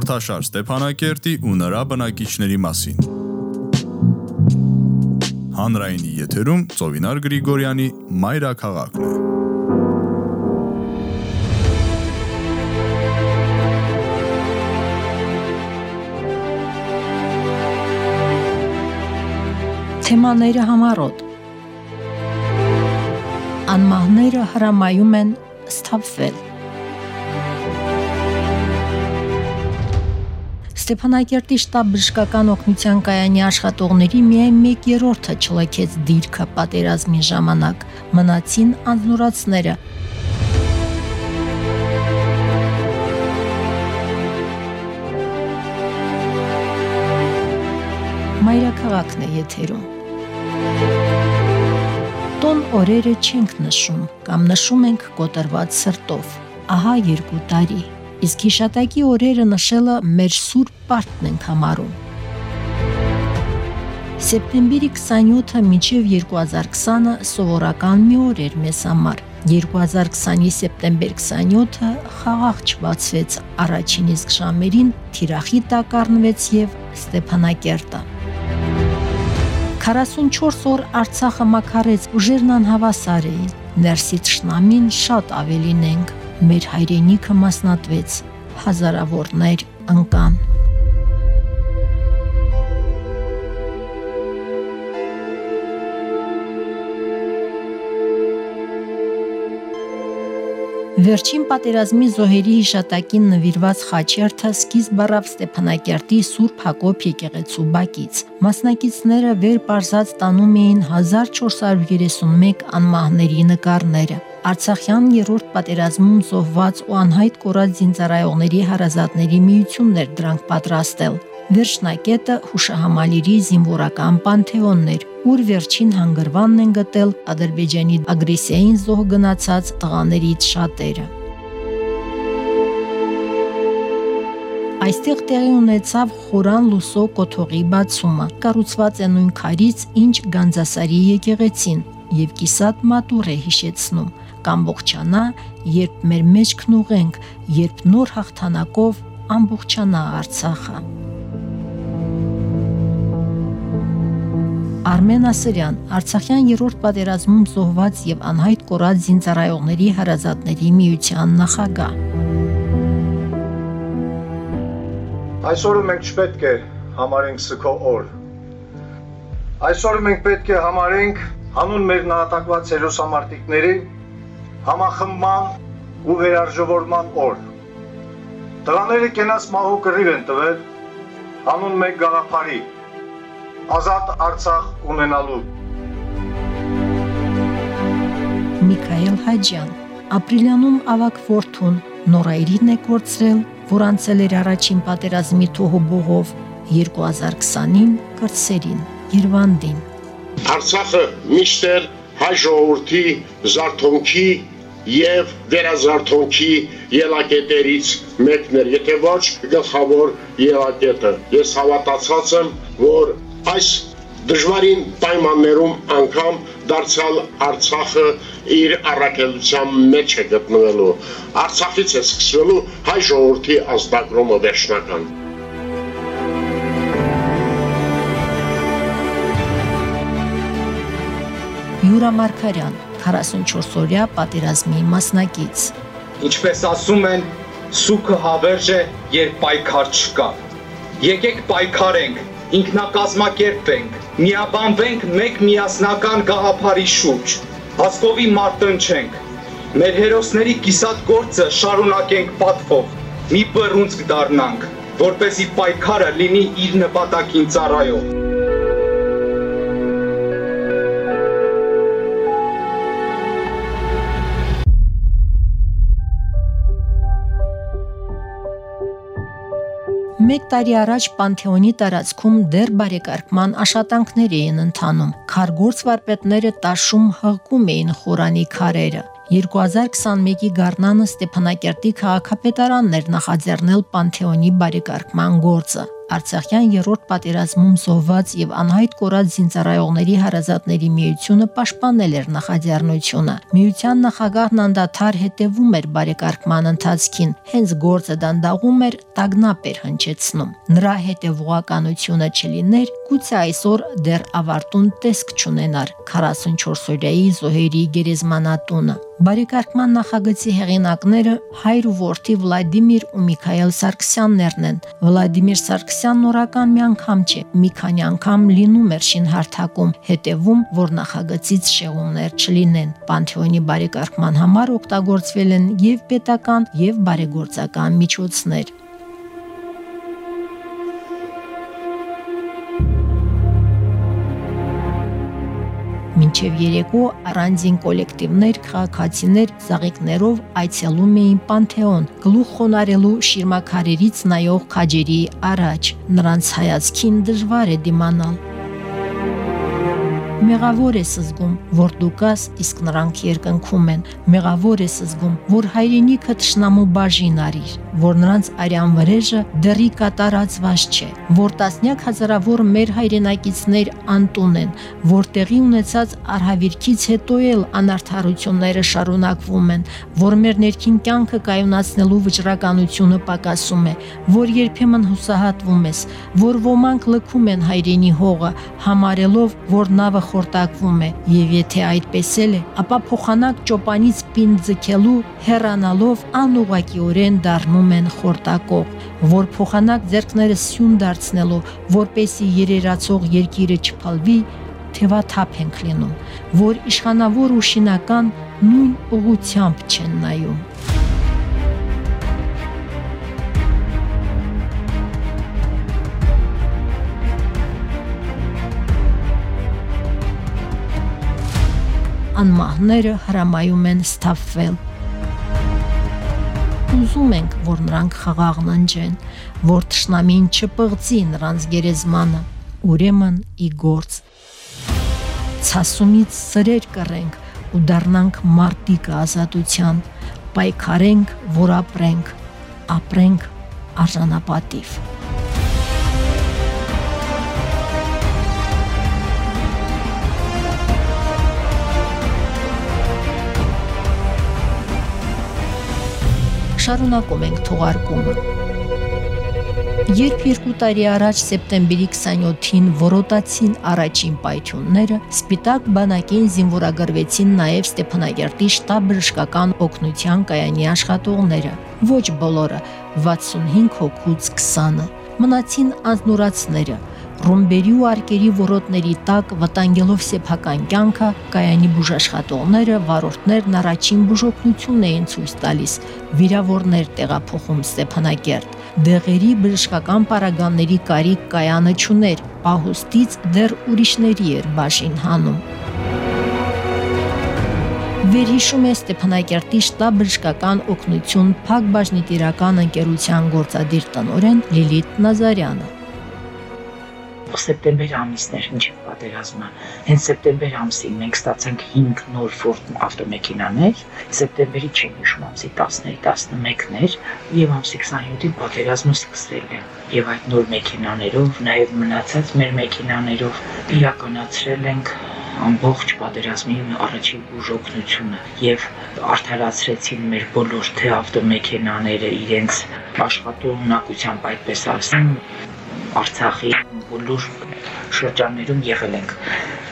Հաղորդաշար Ստեփանակերտի ու նրա բնակիչների մասին։ Հանրայինի եթերում Ծովինար Գրիգորյանի Մայրաքաղաքն է։ Թեմաները համառոտ Անմահները հրամայում են սթափվել Ստեփանակերտի շտաբ բժշկական օգնության կայանի աշխատողների միայն 1/3-ը չլքեց դիրքը պատերազմի ժամանակ, մնացին անznորացները։ Մայրաքաղաքն է եթերում։ Տոն օրերը չենք նշում կամ նշում ենք կոտրված սրտով։ Ահա երկու տարի իսկ հիշատակի օրերը նշելը մեր սուրբ պարտն ենք համարում։ Սեպտեմբերի 27-ը մինչև 2020-ը սովորական մի օր էր մեզ համար։ 2020-ի սեպտեմբեր 27-ը խաղաղ չբացվեց առաջին իսկ ժամերին թիրախի տակ առնվեց եւ Ստեփանակերտը։ 44 օր Արցախը մաքարեց ուժերն անհավասար էին։ Ներսից շնամին շատ ավելին ենք մեր հայրենիքը մասնատվեց, հազարավորներ ընկան։ Վերջին պատերազմի զոհերի հիշատակին նվիրված խաչերթը սկիզբ առավ Ստեփանակերտի Սուրբ Հակոբ եկեղեցու բակից։ Մասնակիցները վեր բարձած տանում էին 1431 անմահների նկարները։ Արցախյան երրորդ պատերազմում զոհված ու անհայտ կորած զինծառայողների հարազատների միությունն էր դրանք պատրաստել։ Վերջնակետը հուշահամալիրի զինվորական պանթեոնն էր, ուր վերջին հանգրվանն են գտել Ադրբեջանի ագրեսիային զոհ գնացած տղաներից շատերը։ Այստեղ տեղի ունեցավ խորան լուսո կոթողի բացումը։ Կառուցված է նույն քարից, ինչ Գանձասարի եկեղեցին, եւ կիսատ մատուր է հիշեցնում կամբողջանա, երբ մեր մեջքն ուղենք, երբ նոր հաղթանակով ամբողջանա Արցախը։ Արմեն Ասրյան, Արցախյան երրորդ պատերազմում զոհված եւ անհայտ կորած զինծառայողների հարազատների միության նախագահ։ Այսօրը մենք չպետք է համարենք սքո օր։ Այսօր մենք պետք է համարենք հանուն մեր նահատակված հերոսամարտիկների համախմբման ու վերարժվորման օր։ Տղաները կենաց մահու կռիվ են տվել հանուն մեկ գաղափարի՝ ազատ Արցախ ունենալու։ Միքայել Հաջյան ապրիլյանում ավակ որդուն նորայրին է կորցրել, որ անցել էր առաջին պատերազմի թոհոբողով 2020-ին կրծերին, Երվանդին։ Արցախը միշտ հայ ժողովրդի զարթոնքի եւ վերազարթոնքի ելակետերից մեկն էր, եթե ոչ գլխավոր ելակետը։ Ես հավատացած եմ, որ այս դժվարին պայմաններում անգամ դարձյալ Արցախը իր առաքելության մեջ է գտնվելու։ Արցախից է սկսվելու հայ ժողովրդի ազդագրումը վերջնական։ Յուրա Մարկարյան, 44-օրյա պատերազմի մասնակից։ Ինչպես ասում են, սուքը հավերժ է, երբ պայքար չկա։ Եկեք պայքարենք, ինքնակազմակերպենք, միաբանվենք մեկ միասնական գաղափարի շուրջ, հասկովի մարտնչենք, մեր հերոսների կիսատ գործը շարունակենք պատվով, մի բռունցք դառնանք, որպեսի պայքարը լինի իր նպատակին ծառայող։ Մեկ տարի առաջ Պանթեոնի տարածքում դեռ բարեկարգման աշխատանքներ էին ընթանում։ Քարգործ վարպետները տաշում հղկում էին խորանի քարերը։ 2021-ի գարնանը Ստեփանակերտի քաղաքապետարանն էր նախաձեռնել Պանթեոնի բարեկարգման գործը։ Արցախյան երրորդ պատերազմում զոհված եւ անհայտ կորած զինծառայողների հարազատների միությունը պաշտպանել էր նախաձեռնությունը։ Միության նախագահն անդադար հետևում էր բարեկարգման ընթացքին, հենց գործը դանդաղում էր, տագնապ էր հնչեցնում։ Նրա հետևողականությունը չլիներ, գուցե այսօր դեռ ավարտուն տեսք չունենար 44-օրյայի զոհերի գերեզմանատունը։ Բարեկարգման նախագծի հեղինակները հայր ու որդի Վլադիմիր ու Միքայել Սարգսյաններն են։ Վլադիմիր Սարգսյանն օրական մի անգամ չէ, մի քանի անգամ լինում էր շինհարթակում, հետևում, որ նախագծից շեղումներ չլինեն։ Պանթեոնի բարեկարգման համար օգտագործվել են եւ պետական, եւ բարեգործական միջոցներ։ Մինչև երեկո առանձին կոլեկտիվներ, քաղաքացիներ զաղիկներով այցելում էին Պանթեոն, գլուխ խոնարելու շիրմաքարերից նայող քաջերի առաջ։ Նրանց հայացքին դժվար է դիմանալ Մեղավոր ես զգում, որ դու կաս, իսկ նրանք երկնքում են։ Մեղավոր ես զգում, որ հայրենիքը ճշնամու բաժին արիր, որ նրանց արյան վրեժը դեռի կատարածված չէ, որ տասնյակ հազարավոր մեր հայրենակիցներ անտուն են, որ տեղի ունեցած արհավիրքից հետո էլ անարթարությունները շարունակվում են, որ մեր ներքին կյանքը կայունացնելու վճռականությունը պակասում է, որ երբեմն հուսահատվում ես, որ ոմանք լքում են հայրենի հողը, համարելով, որ նավը խորտակվում է, եւ եթե այդպես էլ է, ապա փոխանակ ճոպանից պին ձգելու հեռանալով անուղակիորեն դառնում են խորտակող, որ փոխանակ ձերքները սյուն դարձնելու, որպեսի երերացող երկիրը չփալվի, թևաթափ ենք լինում, որ իշխանավոր ու շինական նույն ուղությամբ չեն նայում։ անմահները հրամայում են ստափվել։ Ուզում ենք, որ նրանք խաղաղն ընջեն, որ ճշնամին չպղծի նրանց գերեզմանը, ուրեմն ի գործ։ Ցասումից սրեր կռենք ու դառնանք մարտիկ ազատության, պայքարենք, որ ապրենք, ապրենք արժանապատիվ։ շարունակում ենք թողարկումը։ Երբ երկու տարի առաջ սեպտեմբերի 27-ին որոտացին առաջին պայթյունները, Սպիտակ բանակին զինվորագրվեցին նաև Ստեփանագերտի շտաբ բժշկական օգնության կայանի աշխատողները։ Ոչ բոլորը, 65 հոգուց 20-ը։ Մնացին անznուրացները, ռումբերի ու արկերի որոտների տակ վտանգելով սեփական կյանքը կայանի բուժաշխատողները վարորդներն առաջին բուժօգնությունն էին ցույց տալիս վիրավորներ տեղափոխում Ստեփանակերտ դեղերի բժշկական պարագաների կարիք կայանը չուներ պահուստից դեռ ուրիշների էր բաշին հանում Վերհիշում է Ստեփանակերտի շտաբ բժշկական օգնություն Փակ բաժնետիրական ընկերության գործադիր տնօրեն Լիլիթ Նազարյանը սեպտեմբեր ամիսն էր ինչեւ պատերազմը։ Հենց սեպտեմբեր ամսին մենք ստացանք 5 նոր Ford ավտոմեքենաներ, սեպտեմբերի չեմ հիշում ամսի 10-ների 11-ներ եւ ամսի 27-ին պատերազմը սկսվել է։ Եվ այդ նոր մեքենաներով, նաեւ մնացած մեր մեքենաներով իրականացրել ենք ամբողջ պատերազմի առաջին բուժօգնությունը եւ արդարացրեցին մեր բոլոր թե ավտոմեքենաները իրենց աշխատողնակությամբ այդպես ասեմ Արցախի բոլոր շրջաններում եղել ենք.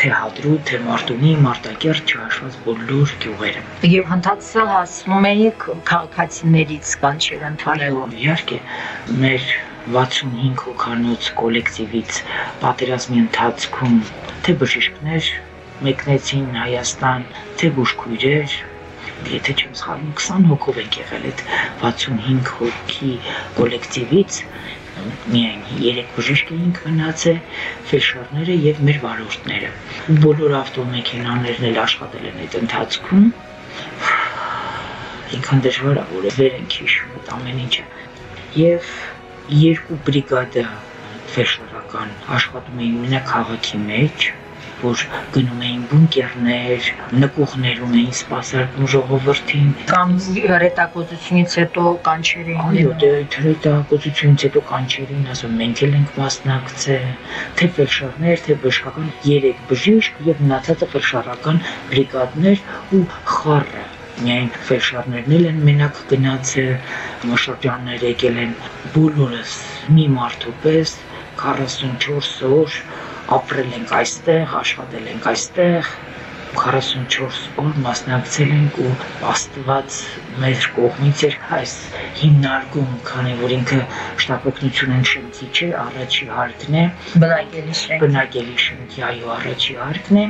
Թե Հադրու, թե Մարտունի, Մարտակերտ չհաշված բոլոր գյուղերը։ Եվ հնդածել հասնում եք քաղաքացիներից կանչեր ընդհանրել։ Իհարկե, մեր 65 հոգանոց կոլեկտիվից պատերազմի ընթացքում թե բժիշկներ մեկնեցին Հայաստան, թե բուժքույրեր, եթե չեմ սխալվում 20 հոգով ենք եղել այդ 65 հոգի կոլեկտիվից միայն երեք բժիշկ էինք մնացել, ֆելշերները եւ մեր վարորդները։ Բոլոր ավտոմեքենաներն էլ աշխատել են այդ ընթացքում։ Ինքան դժվար է որ վեր ենք հիշում ամեն ինչը։ Եվ երկու բրիգադա ֆելշերական աշխատում էին մենակ քաղաքի մեջ, որ գնում էին բունկերներ, նկուղներում էին սպասարկում ժողովրդին կամ հրետակոծությունից հետո կանչեր էին Այո, դե հրետակոծությունից հետո կանչերին ասում մենք էլ ենք մասնակցել, թե ֆելշերներ, թե բժշկական 3 բժիշկ եւ մնացածը ֆելշարական բրիգադներ ու խառը միայն ֆելշարներն էլ են մենակ գնացել շրջաններ եկել են բոլորս մի մարդու պես 44 օր ապրել ենք այստեղ, աշխատել ենք այստեղ 44 օր մասնակցել ենք ու Աստված մեր կողմից էր այս հիմնարկում, քանի որ ինքը շտապօգնությունն շենքի չէ, առաջի հարկն է, բնակելի շենք։ բնակելի շենքի այո առաջի հարկն է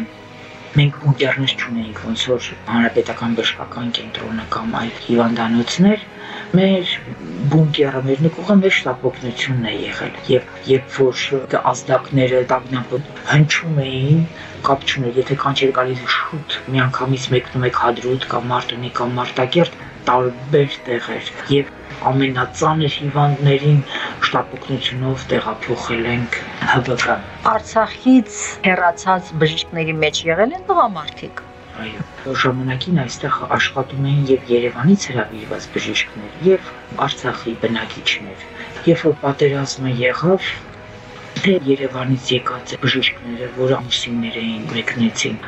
մենք բունկերներ չունեինք ոնց որ հանրապետական բժշկական կենտրոնը կամ այլ հիվանդանոցներ մեր բունկերը մեր նկուղը մեր շտապօգնությունն է եղել եւ երբ որ ազդակները տագնապը հնչում էին կապ չուներ եթե կանչեր գալիս շուտ միանգամից մեկնում եք հադրուտ կամ մարտունի կամ մարտակերտ տարբեր տեղեր եւ ամենածանր հիվանդներին շտապօգնությունով տեղափոխել ենք ՀԲԿ։ Արցախից հեռացած բժիշկների մեջ եղել են տղամարդիկ։ Այո, ժամանակին այստեղ աշխատում էին եւ Երևանից հրավիրված բժիշկներ եւ Արցախի բնակիչներ։ Երբ որ պատերազմը եղավ, թե Երևանից եկած բժիշկները, որ ամուսիններ էին, մեկնեցին։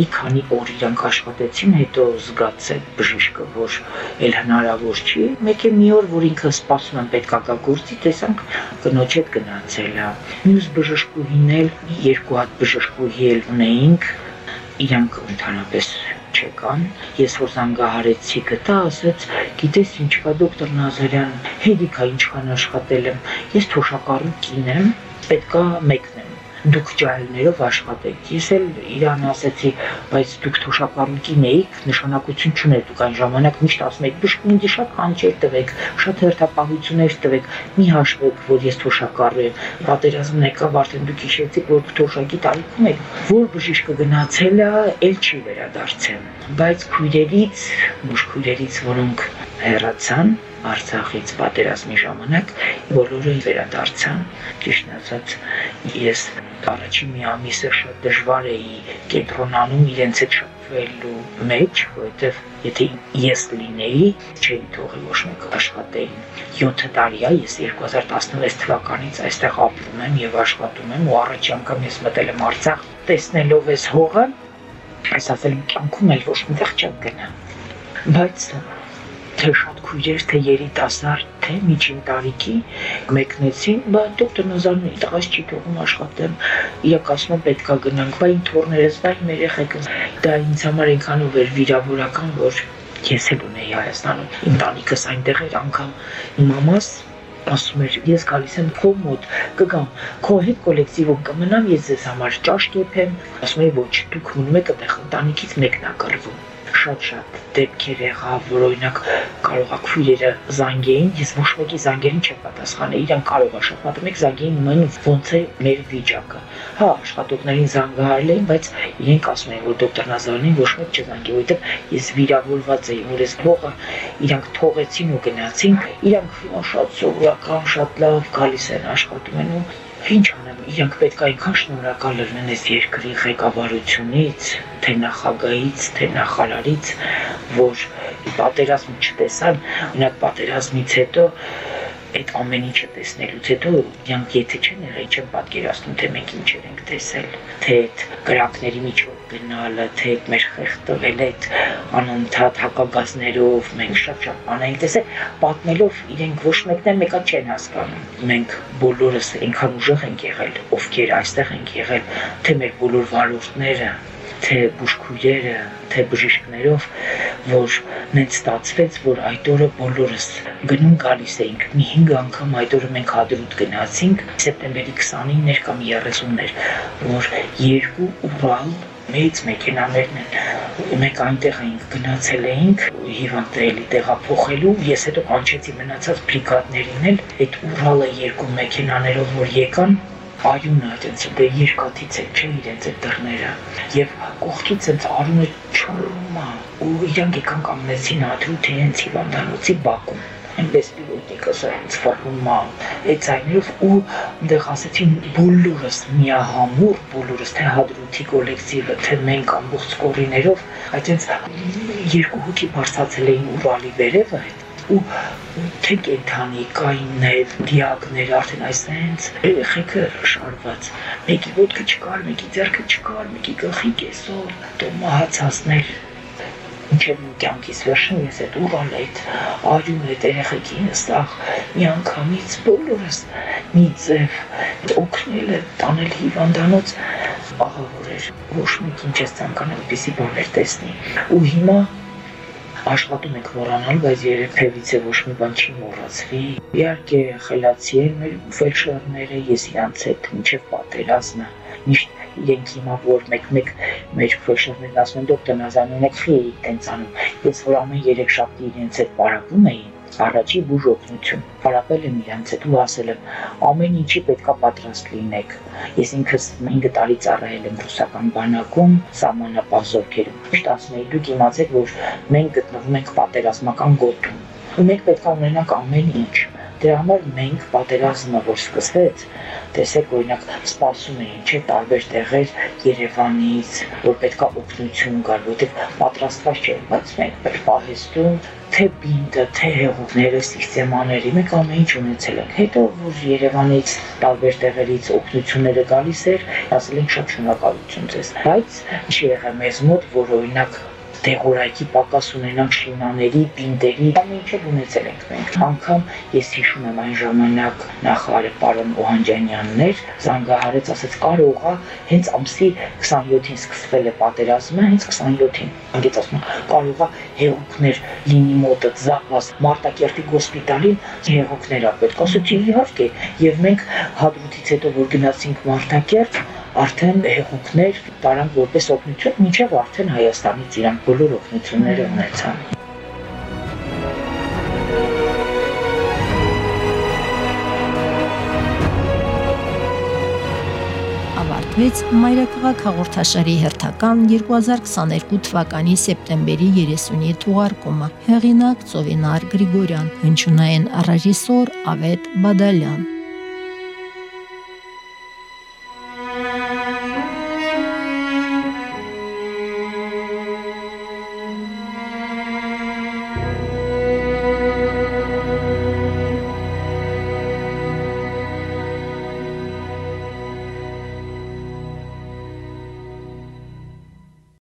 Մի քանի օր իրանք աշխատեցին, հետո զգացել բժիշկը, որ էլ հնարավոր չի։ Մեկ է մի օր, որ ինքը սպասում են պետքա գա գործի, տեսանք կնոջ հետ գնացել է։ Մյուս բժշկուհին էլ երկու հատ բժշկուհի էլ ունեինք, իրանք ընդհանրապես չեկան։ Ես որ զանգահարեցի գտա, ասաց, գիտես ինչ կա դոկտոր Նազարյան, հետիքա ինչքան աշխատել եմ։ Ես թոշակառու կին եմ, պետքա մեկնեմ դուք ջահելներով աշխատեք։ Ես էլ իրան ասացի, բայց դուք թոշակառուկին էիք, նշանակություն չուներ դուք այն ժամանակ միշտ ասում եք, բժշկ ինձ շատ կանչեր տվեք, շատ հերթապահություններ տվեք, մի հաշվեք, որ ես թոշակառու եմ։ Պատերազմն եկավ, արդեն դուք հիշեցիք, որ թոշակի տարիքում եք, որ բժիշկը գնացել է, ել չի վերադարձել։ Բայց քույրերից, մուշքույրերից, որոնք հեռացան, Արցախից պատերազմի ժամանակ բոլորը վերադարձան։ Ճիշտ ասած, ես առաջին մի ամիսը շատ դժվար էի կենտրոնանում իրենց հետ շփվելու մեջ, որովհետև եթե ես լինեի, չէի թողի ոչ մեկ աշխատեին։ 7 տարի է, ես 2016 թվականից այստեղ ապրում եմ եւ աշխատում եմ ու առաջի անգամ ես մտել եմ Արցախ, տեսնելով այս հողը, այս ասել եմ կյանքում էլ ոչ միտեղ չեմ գնա։ Բայց թե շատ քույրեր, թե երիտասարդ, թե միջին տարիքի մեկնեցին, բա դոկտոր Նազարյանը տղաս չի թողում աշխատեմ։ Իրաք ասում պետքա գնանք, բա իմ թորներս, բա իմ երեխեքը։ Դա ինձ համար այնքանով էր վիրավորական, որ ես էլ ունեի Հայաստանում ընտանիքս այնտեղ էր անգամ իմ մամաս ասում էր ես գալիս եմ քո մոտ կգամ քո հետ կոլեկտիվում կմնամ ես ձեզ համար ճաշ կեփեմ ասում էի ոչ դուք մնում եք այդտեղ ընտանիքից մեկն է կռվում շատ-շատ դեպքեր եղավ, որ օրինակ կարող է քույրերը զանգեին, ես ոչ մեկի զանգերին չեմ պատասխանել, իրան կարող է շփոթում եք զանգեին մեն ոնց է մեր վիճակը։ Հա, աշխատողներին զանգահարել էին, բայց իրենք ասում էին, որ դոկտոր Նազարյանին ոչ մեկ չզանգի, որովհետև ես վիրավորված էի, որ ես փողը իրանք թողեցին ու գնացին, իրանք շատ սովորական, շատ լավ գալիս են աշխատում են ու Ինչ անեմ, իրանք պետք այնքան շնորհակալ լինեն այս երկրի ղեկավարությունից, թե նախագահից, թե նախարարից, որ պատերազմ չտեսան, օրինակ պատերազմից հետո այդ ամեն ինչը տեսնելուց հետո իրանք եթե չեն եղել, չեն պատկերացնում, թե մենք ինչեր ենք տեսել, թե այդ կրակների միջով գնալը, թե այդ մեր խեղդվել այդ անընդհատ հակագազներով մենք շատ-շատ բան ենք տեսել, պատմելով իրենք ոչ մեկն էլ մեկա չեն հասկանում։ Մենք բոլորս այնքան ուժեղ ենք եղել, ովքեր այստեղ ենք եղել, թե մեր բոլոր վարորդները, թե բուժքույրերը, թե բժիշկներով, որ նենց ստացվեց, որ այդ օրը բոլորս գնում գալիս էինք։ Մի 5 անգամ այդ օրը մենք հադրուտ գնացինք, սեպտեմբերի 29-ներ կամ 30-ներ, որ երկու ուրալ մեծ մեքենաներն են։ Մենք այնտեղ էինք գնացել էինք հիվանդների տեղափոխելու, ես հետո կանչեցի մնացած բրիգադներին էլ, այդ ուրալը երկու մեքենաներով որ եկան, այունը այդպես դե երկաթից է չէ իրենց այդ դռները եւ կողքից այնց արունը չռում է ու իրանք եկան կանգնեցին աթրու թե հենց հիվանդանոցի բակում այնպես պիլոտիկը սրանց ֆորմա այդ ցայներով ու այնտեղ ասեցին բոլորս միահամուր բոլորս թե հադրութի կոլեկտիվը թե մենք ամբողջ կորիներով այդպես երկու հոգի բարձացել էին Ուրալի վերևը ու թե կենթանի կային նաև դիակներ արդեն այսենց երեխեքը շարված մեկի ոտքը չկար մեկի ձեռքը չկար մեկի գլխի կեսով դու մահացածներ ինչեւ կյանքից վերջին ես այդ ուրալ այդ արյուն այդ երեխեքին ստախ միանգամից բոլորս մի ձև օգնել է տանել հիվանդանոց ահավոր էր ոչ մեկին չես ցանկանում այդպիսի բաներ տեսնի ու հիմա աշխատում ենք մոռանալ, բայց երբևիցե ոչ մի բան չի մոռացվի։ Իհարկե, խելացի են մեր ֆելշերները, ես իրանց հետ մինչև պատերազմը միշտ իրենք հիմա որ մեկ-մեկ մեր ֆրեշերներն ասում են դոկտոր Նազանյանը քի էի տենց անում ես որ ամեն 3 շաբթի իրենց հետ պարապում էի առաջի բուժ օգնություն պարապել եմ իրենց հետ ու ասել եմ ամեն ինչի պետքա պատրաստ լինեք ես ինքս 5 տարի ծառայել եմ ռուսական բանակում սահմանապահ զորքերում միշտ ասում էի դուք իմացեք որ մենք գտնվում ենք պատերազմական գոտում ու մենք պետք է ունենանք ամեն ինչ Դրա համար մենք պատերազմը որ սկսվեց, տեսեք օրինակ սպասում էին չէ տարբեր տեղեր Երևանից, որ պետքա օգնություն գար, որտեղ պատրաստված չէ, բայց մենք մեր պահեստում թե բինտը, թե հեղուկները, սիստեմաների մենք ամեն ինչ ունեցել ենք։ Հետո որ Երևանից տարբեր տեղերից օգնությունները գալիս էր, ասել են շատ շնորհակալություն ձեզ։ Բայց չի եղել մեզ մոտ, որ օրինակ դեղորայքի պակաս ունենանք շինաների, պինտերի, ամեն ինչը ունեցել ենք մենք։ Անկամ ես հիշում եմ այն ժամանակ նախարարը պարոն Օհանջանյանն էր, զանգահարեց, ասեց կարողա հենց ամսի 27-ին սկսվել է պատերազմը, հենց 27-ին։ Անգից ասում կարողա հեղուկներ լինի մոտը զապաս Մարտակերտի հոսպիտալին հեղուկներ ապետք։ Ասեցի իհարկե, եւ մենք հադրութից հետո որ գնացինք Մարտակերտ, արդեն հեղուկներ տարանք որպես օգնություն, մինչև արդեն Հայաստանից իրանք բոլոր օգնությունները ունեցան։ ավարտվեց Մայրաքաղաք հաղորդաշարի հերթական 2022 թվականի սեպտեմբերի 30-ի թողարկումը։ Հեղինակ Ծովինար Գրիգորյան, հնչյունային ռեժիսոր Ավետ Բադալյան։